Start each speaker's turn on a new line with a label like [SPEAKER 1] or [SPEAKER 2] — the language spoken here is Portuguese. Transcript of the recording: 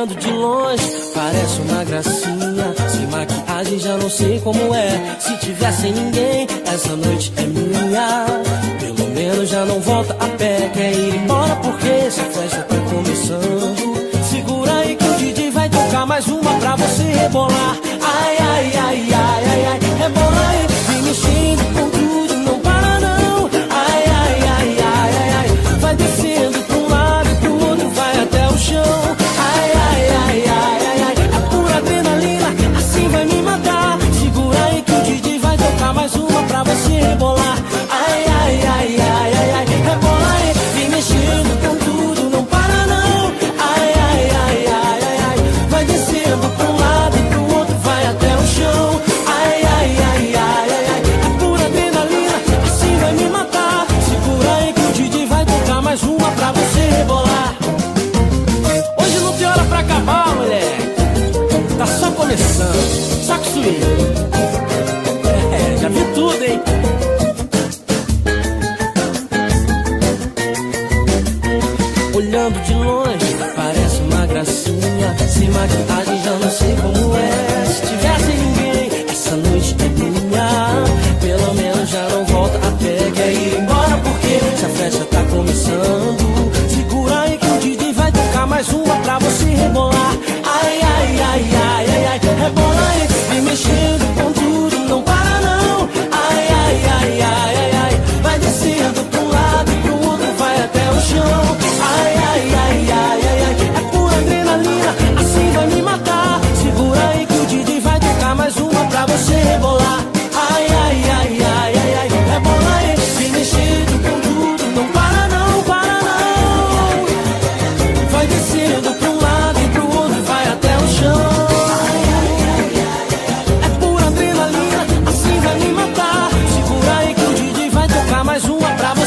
[SPEAKER 1] olhando de longe, parece uma gracinha. Sem maquiagem já não sei como é. Se tiver sem ninguém, essa noite é minha. Pelo menos já não volta a pé. Quer ir embora porque essa festa tá começando. Segura aí que o Didi vai tocar mais uma pra você rebolar. Ai, ai, ai, ai. dançando. Saco. É, já vi tudo, hein? Olhando de longe, parece uma gracinha. Se imagina. mais uma pra